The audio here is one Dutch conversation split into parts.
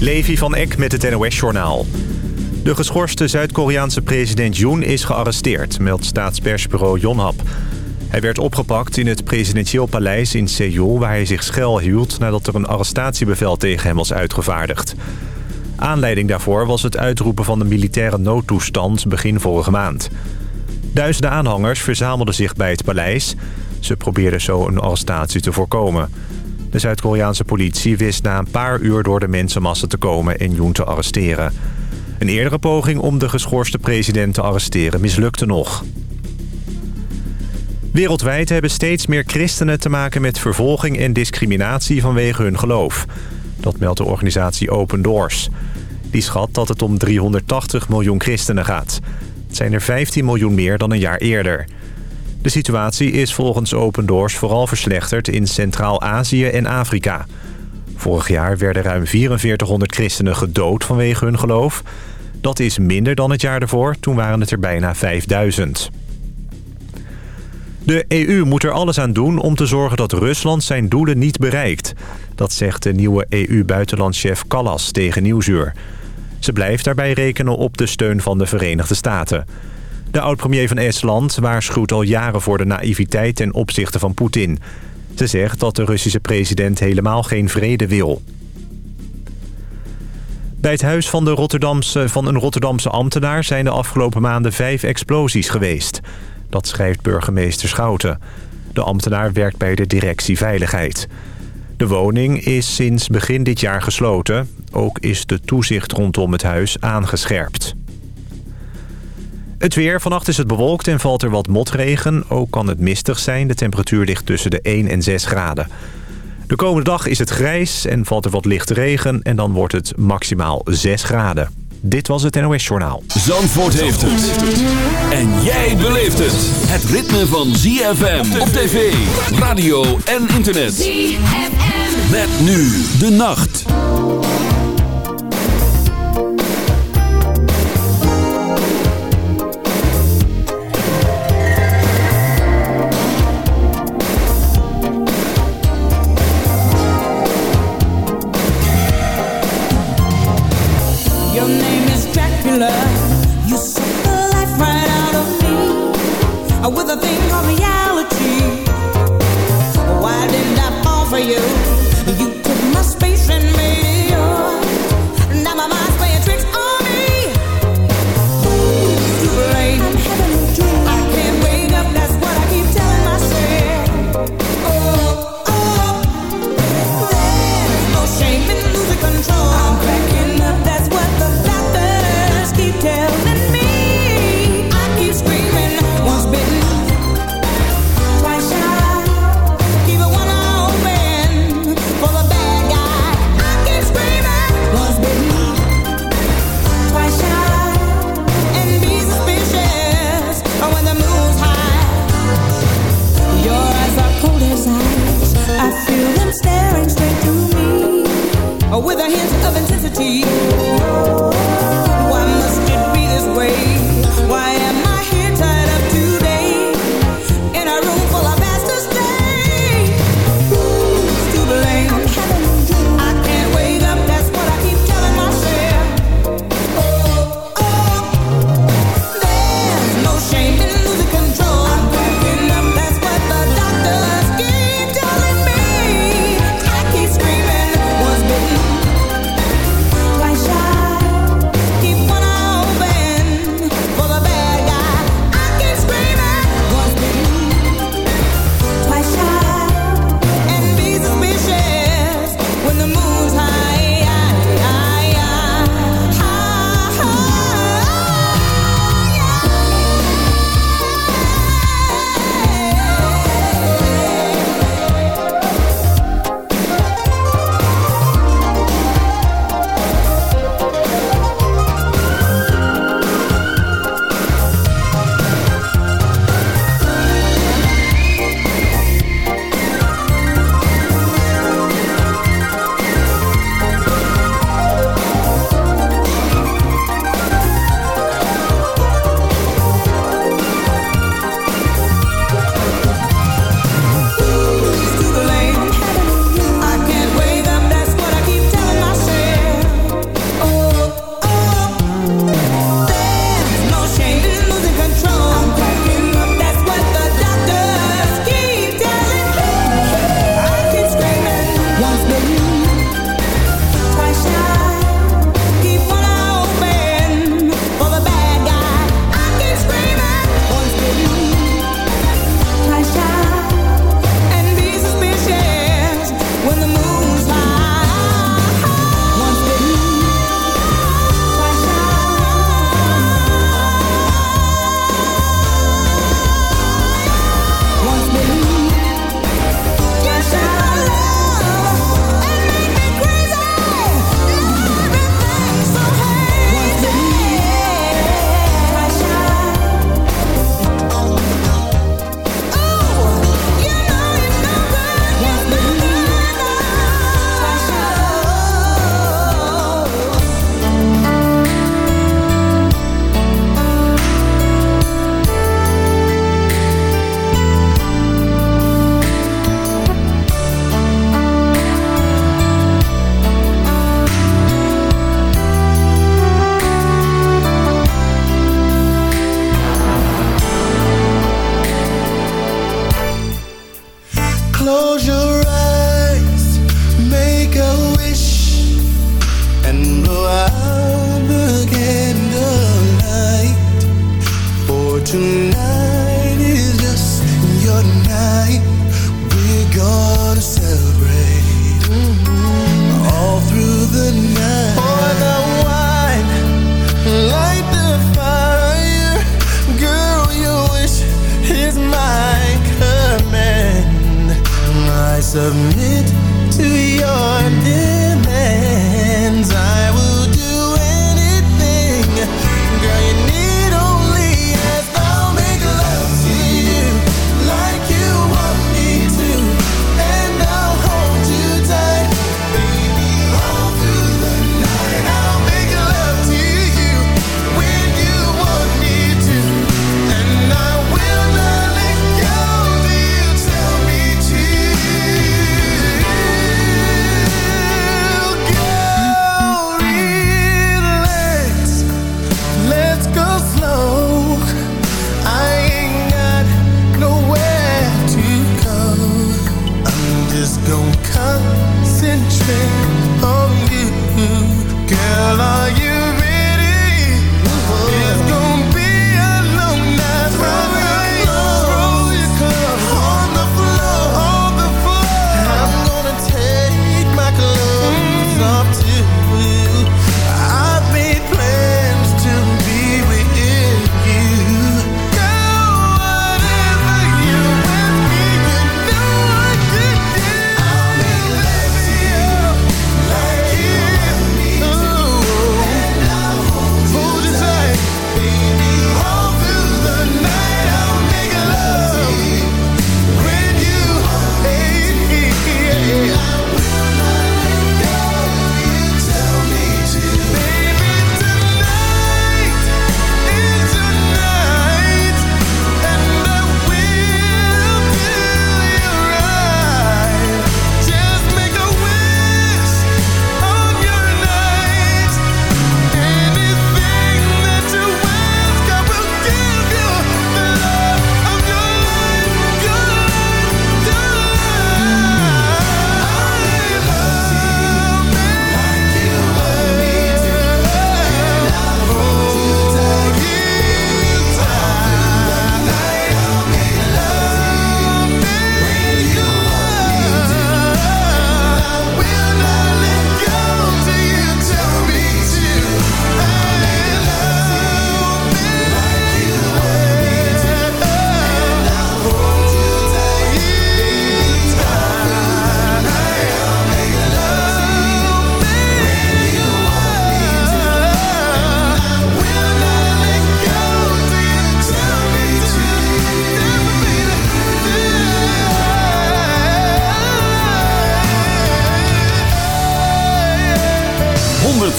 Levi van Eck met het NOS-journaal. De geschorste Zuid-Koreaanse president Yoon is gearresteerd, meldt staatspersbureau Yonhap. Hij werd opgepakt in het presidentieel paleis in Seoul... waar hij zich hield nadat er een arrestatiebevel tegen hem was uitgevaardigd. Aanleiding daarvoor was het uitroepen van de militaire noodtoestand begin vorige maand. Duizenden aanhangers verzamelden zich bij het paleis. Ze probeerden zo een arrestatie te voorkomen. De Zuid-Koreaanse politie wist na een paar uur door de mensenmassa te komen en Yoon te arresteren. Een eerdere poging om de geschorste president te arresteren mislukte nog. Wereldwijd hebben steeds meer christenen te maken met vervolging en discriminatie vanwege hun geloof. Dat meldt de organisatie Open Doors. Die schat dat het om 380 miljoen christenen gaat. Het zijn er 15 miljoen meer dan een jaar eerder. De situatie is volgens Open Doors vooral verslechterd in Centraal-Azië en Afrika. Vorig jaar werden ruim 4400 christenen gedood vanwege hun geloof. Dat is minder dan het jaar ervoor, toen waren het er bijna 5000. De EU moet er alles aan doen om te zorgen dat Rusland zijn doelen niet bereikt. Dat zegt de nieuwe EU-buitenlandchef Callas tegen Nieuwsuur. Ze blijft daarbij rekenen op de steun van de Verenigde Staten. De oud-premier van Estland waarschuwt al jaren voor de naïviteit ten opzichte van Poetin. Ze zegt dat de Russische president helemaal geen vrede wil. Bij het huis van, de Rotterdamse, van een Rotterdamse ambtenaar zijn de afgelopen maanden vijf explosies geweest. Dat schrijft burgemeester Schouten. De ambtenaar werkt bij de directie Veiligheid. De woning is sinds begin dit jaar gesloten. Ook is de toezicht rondom het huis aangescherpt. Het weer. Vannacht is het bewolkt en valt er wat motregen. Ook kan het mistig zijn. De temperatuur ligt tussen de 1 en 6 graden. De komende dag is het grijs en valt er wat lichte regen. En dan wordt het maximaal 6 graden. Dit was het NOS Journaal. Zandvoort heeft het. En jij beleeft het. Het ritme van ZFM op tv, radio en internet. ZFM. Met nu de nacht. killer You suck the life right out of me. With a thing called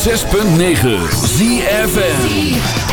106.9 ZFN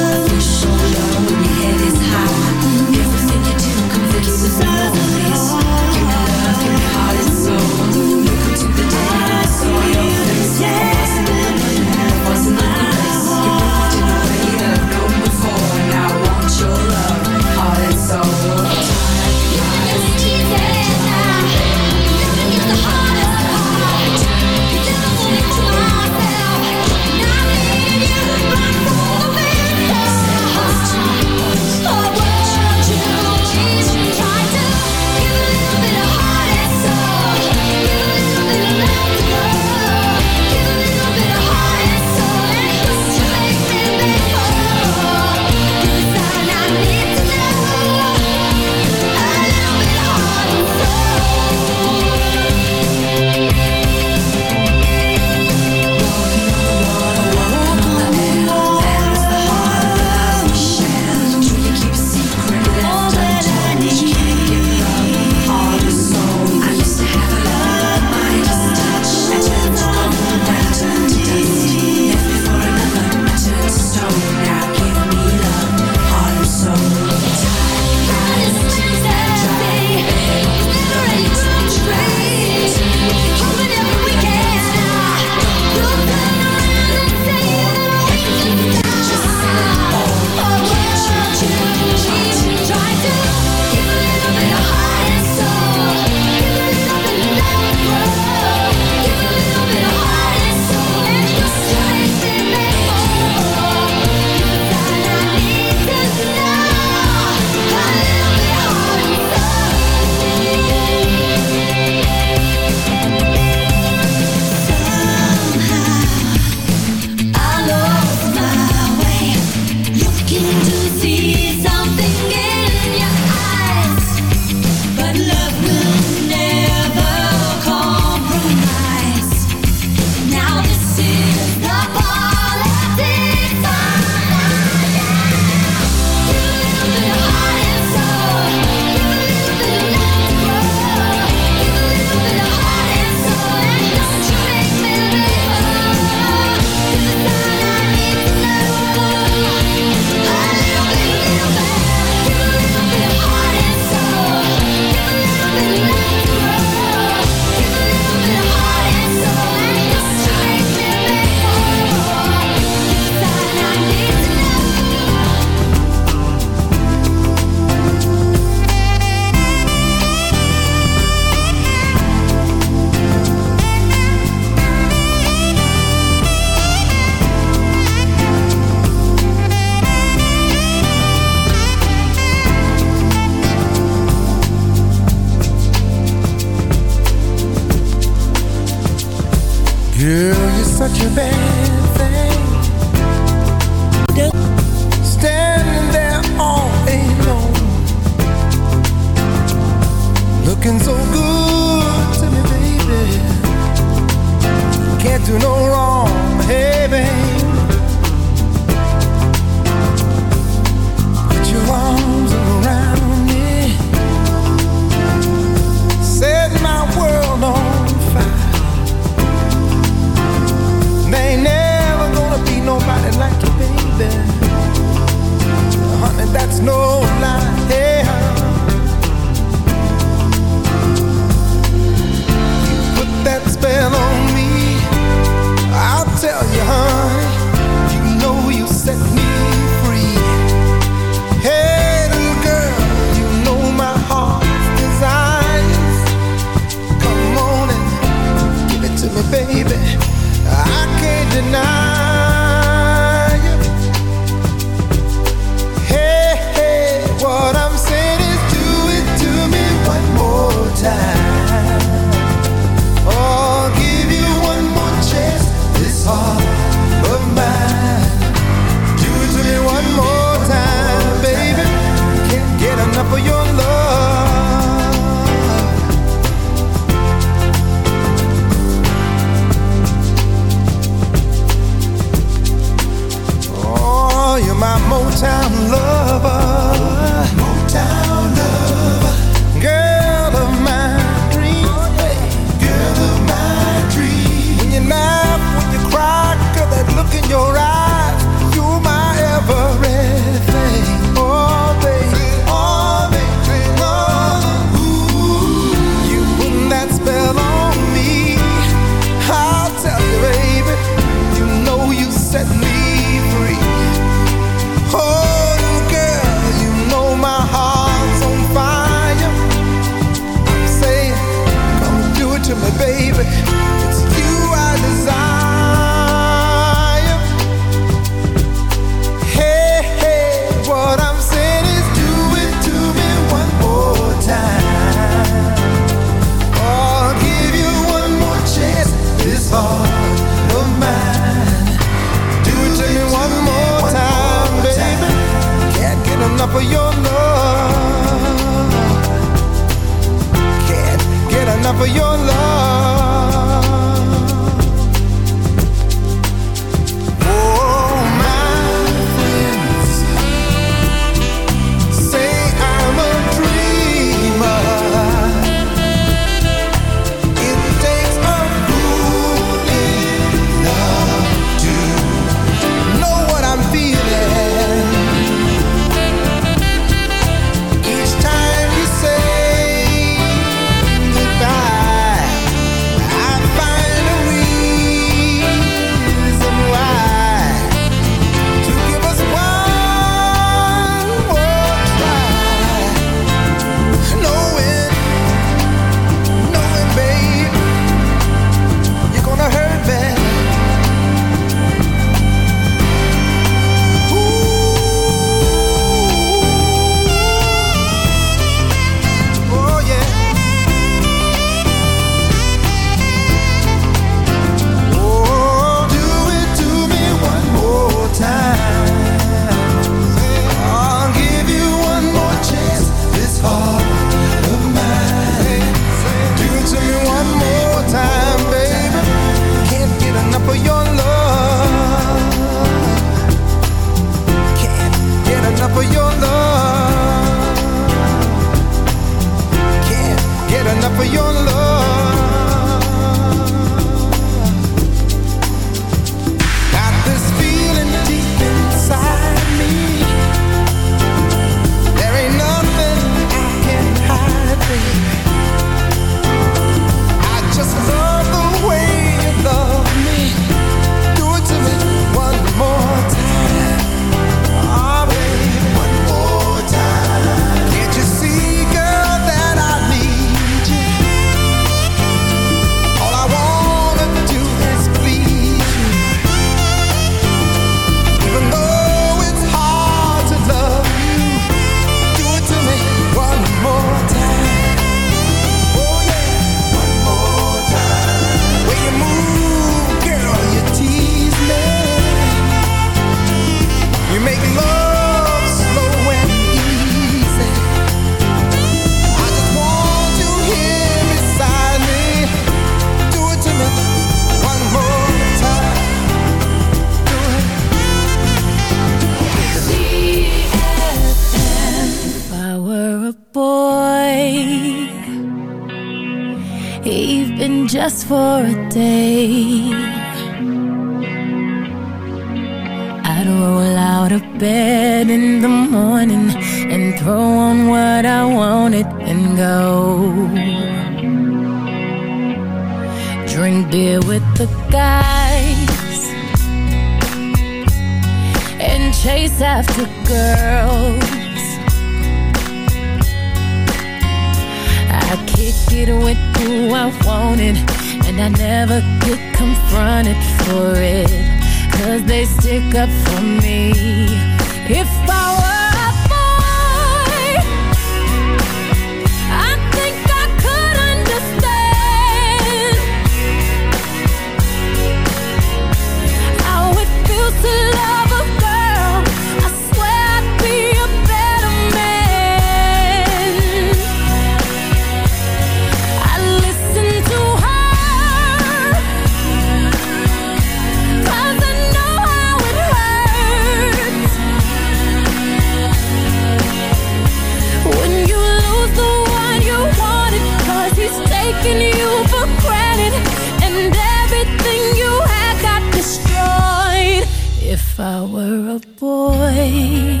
If I were a boy,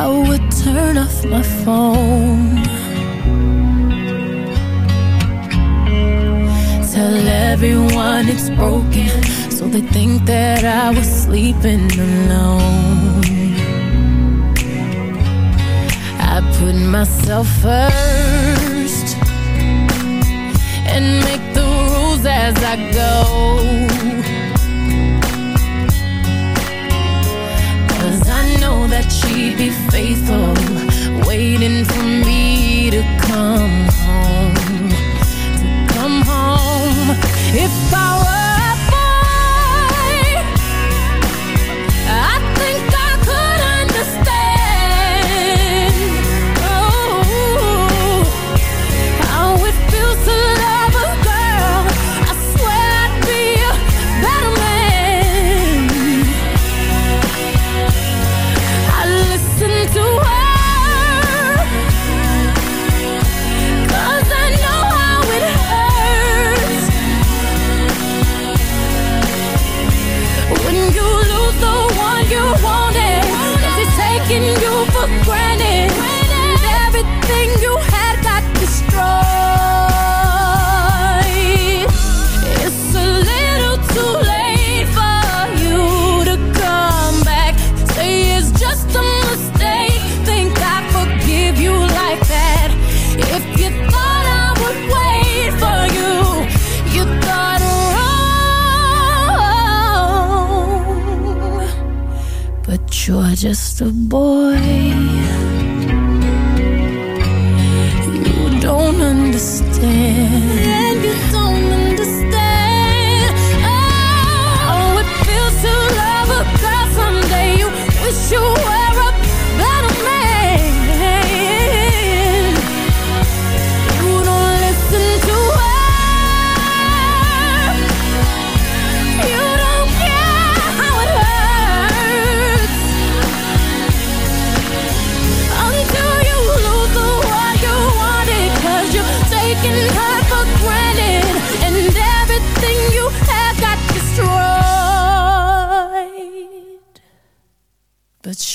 I would turn off my phone. Tell everyone it's broken, so they think that I was sleeping alone. I put myself first and make the rules as I go. know that she'd be faithful, waiting for me to come home. To come home. If I were but you're just a boy. You don't understand.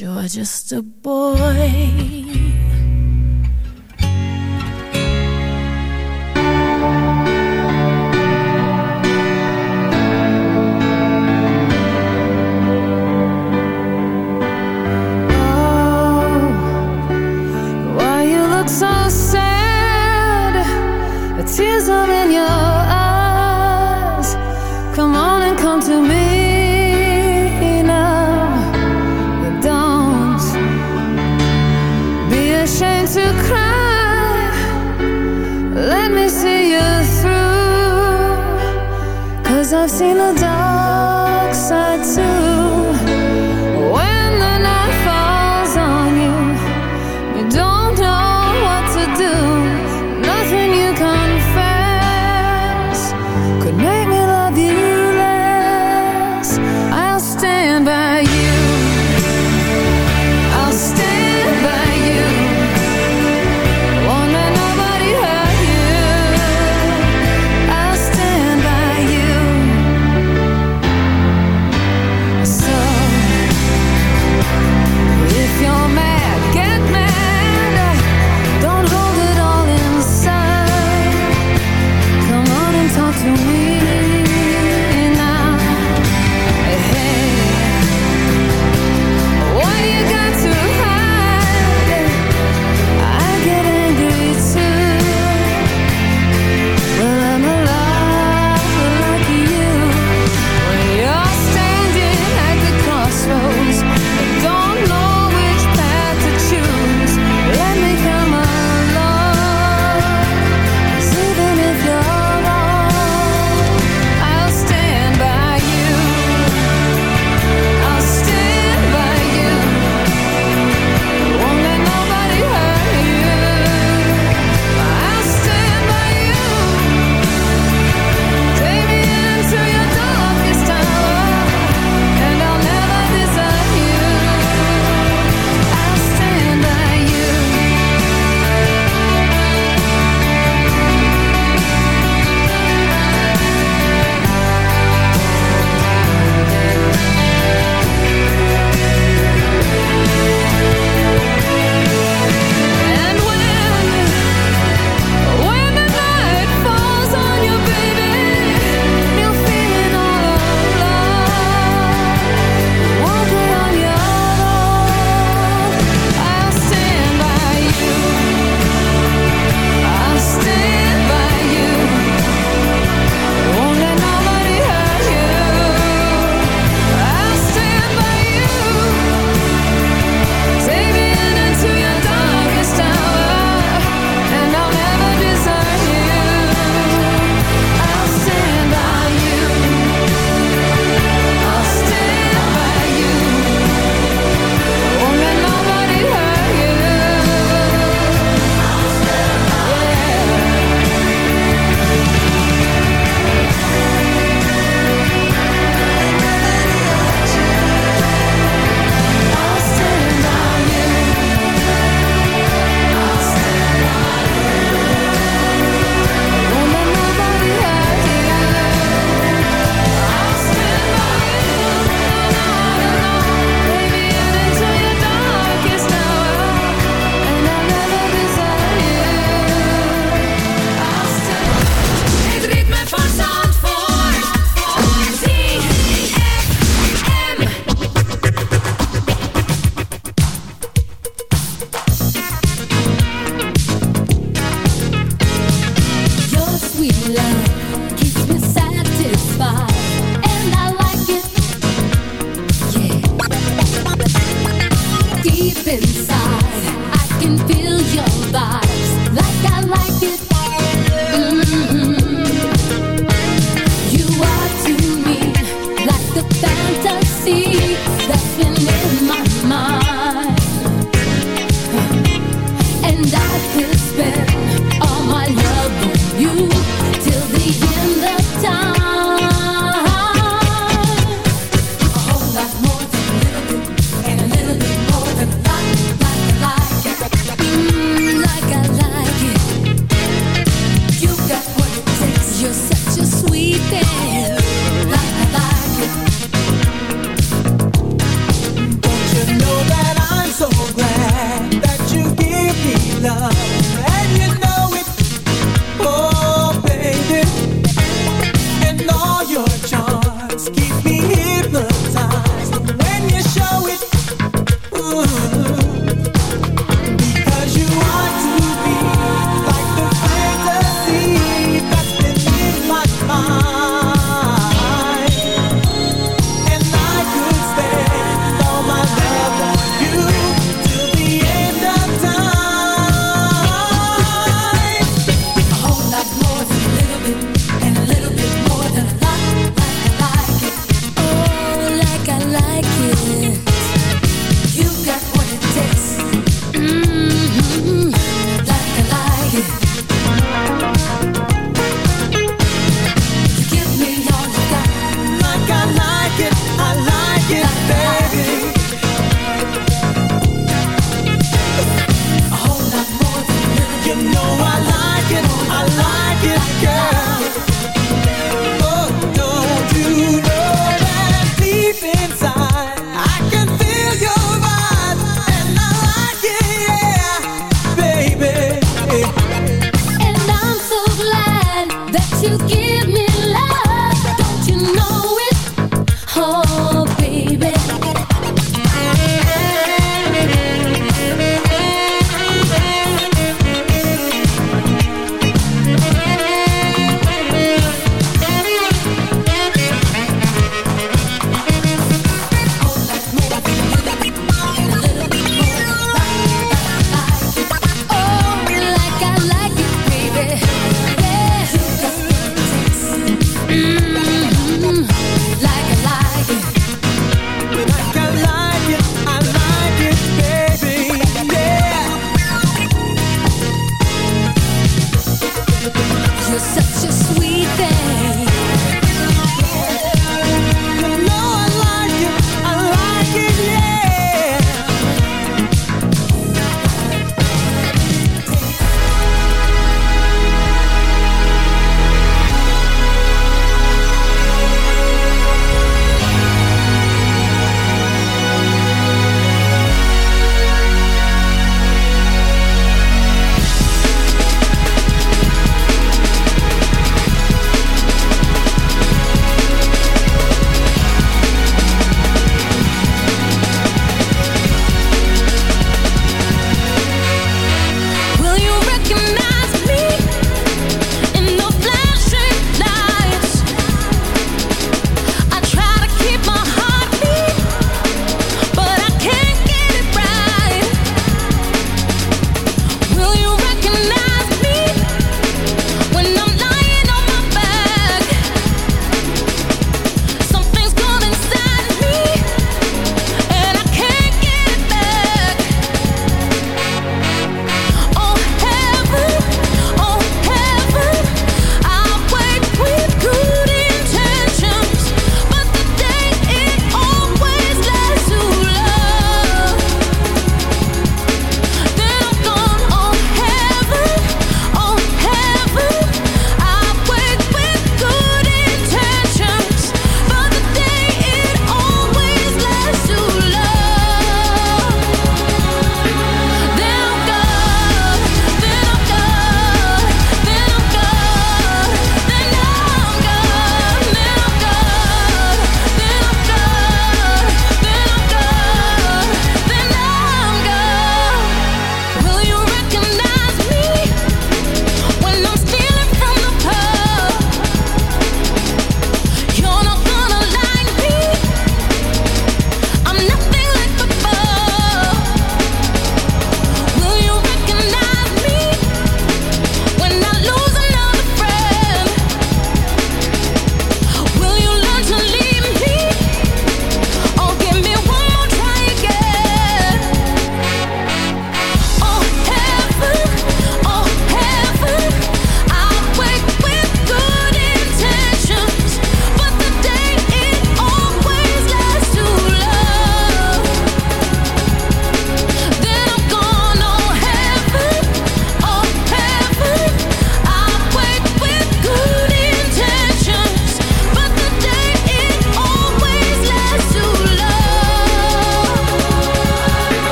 You're just a boy.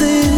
nothing